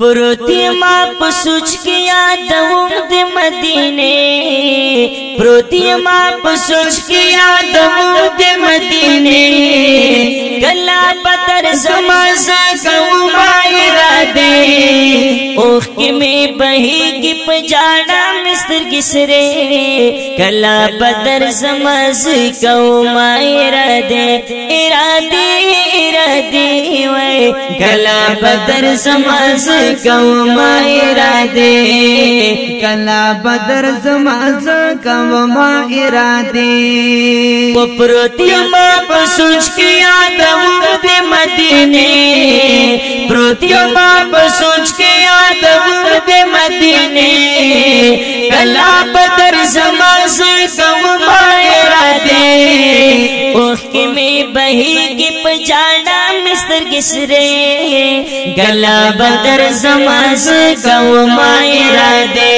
پروتی ما پسوچ کیا دوم دی مدینے پروتی ما پسوچ کیا دوم دی مدینے گلا پتر زمازہ گوما دے اوخ کی میں بہی کی پجاڑا مستر کسرے کلا بدر سمز کو مائرہ دے ارادے ارادے وے کلا بدر سمز کو مائرہ دے کلا بدر سمز کو مائرہ دے پپروتی ما پسوچ کی آدھو دے مدینے کما په سوچ کې یادونه د مدینه کلا بدر زما زه کوم را دې اوخ کې مې بهيږي په جانا مستر کسره کلا بدر زما زه کوم را دې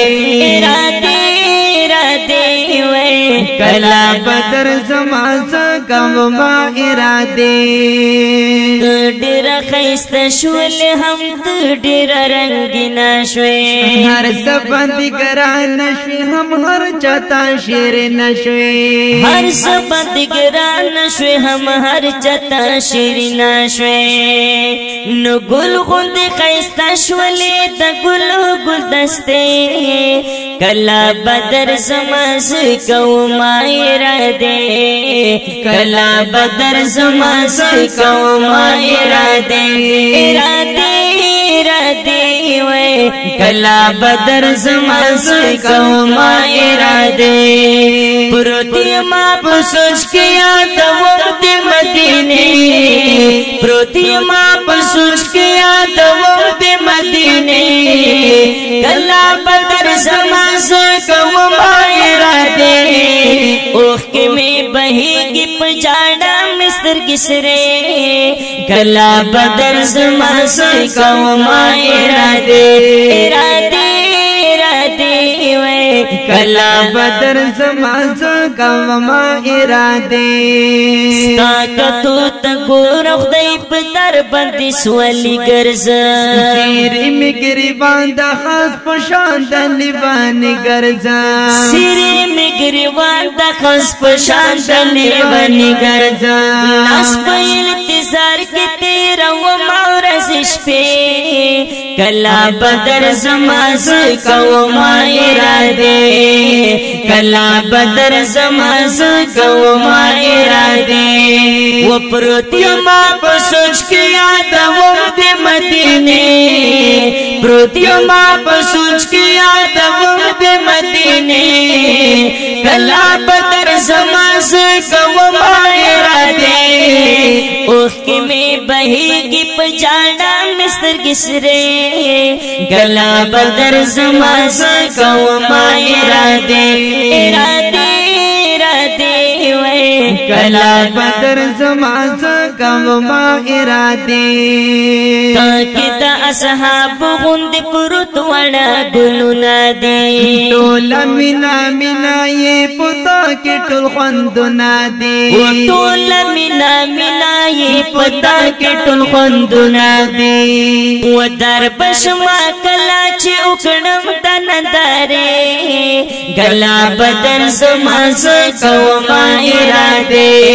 را دې را دې وې کلا بدر زما زه کوم با اراده ډېر خیست شول هم ډېر رنگینا شوي هر سبندي ګران شوي هم هر چتا شیر نشوي هر سبندي ګران شوي هم هر چتا شیر نشوي نو ګل غوند خیست شول د ګل ګل دسته کلا بدر سمز کوم ما اراده کلا بدر زما سر کوم اراده اراده اراده و کلا بدر زما سر کوم اراده پروتی ما پسوچ کیا د وخت مدینه پروتی ما پسوچ کیا د وخت مدینه کلا بدر زما سر کوم اراده اوخ بهيږي په جاړه مستر کسره کلا بدر زما سې کوم ما اراده اراده کلا بدر زما زګم ما اراده ستا کتو ته ګور خدای په در باندې سولي ګرځ سیر می ګریوان د خاص په شان د لیوان ګرځ سیر می ګریوان د خاص په شان د لیوان ګرځ لاس په التزار کې تیر و ما ورځ شپې کلا بدر زماز کوم اراده کلا بدر زماز کوم اراده و پروت ما پسوچ کې یاد و د مدینه پروت ما پسوچ کې یاد و د مدینه کلا بدر زماز کوم اراده اوخ کې مې بهيږي کسره گلا بدر زما سکو ما اراده اراده اراده وای گلا بدر زما سکو ما اراده تاکي د اصحاب غوند پروت وړه ګلونه دي ټول مینا مینا یې پکې ټول خوندونه دي او ټول مینا مینا یې پتا کې ټول خوندونه دي و در بشما کلا چې وکړم د نندارې غلا بدن زما ز کوما اراده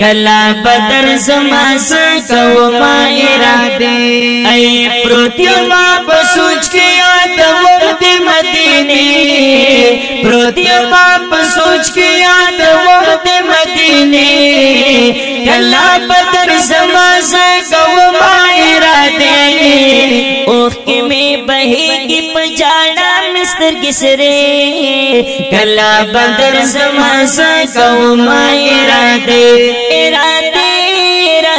کلا بدن زما ز کوما اراده ای پروتي ما په سوچ کې اتم د مدینه پروتي ما دینه کلا بدر زما ز کوم را دینه اوخ کی می بهږي پجاړه مستر کسره کلا بدر زما ز کوم را دینه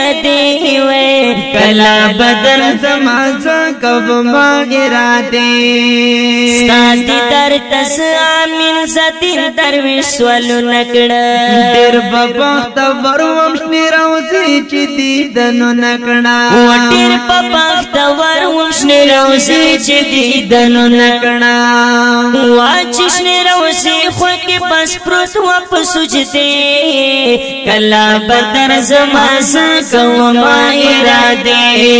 ارادي وي کلا بدر زما کب ما ارادي ستاسي در تس امين زتين درويش ولو نکړ ډېر بابا تبر ومش نيروزي چې دي دنو نکړ و ډېر بابا تبر ومش نيروزي چې دي دنو نکړ واچش نيروزي خو کې پس پروت و پسوجته کلا بدر زما څخه کوما اراده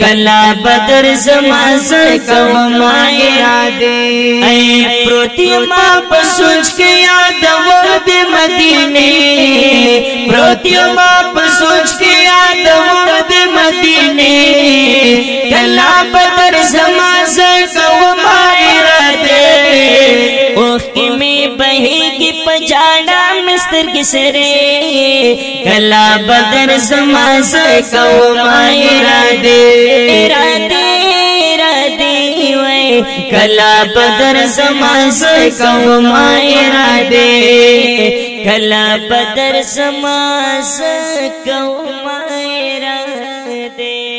کلا بدر زما ز کوما اراده اے پروتی ما پسوچ کې یاد و د مدینه پروتی ما پسوچ کې یاد و د مدینه کلا بدر زما ز کوما سترګې سره کلا بدر زما سه کوم اراده اراده اراده وای کلا بدر زما سه کوم اراده کلا بدر زما سه کوم اراده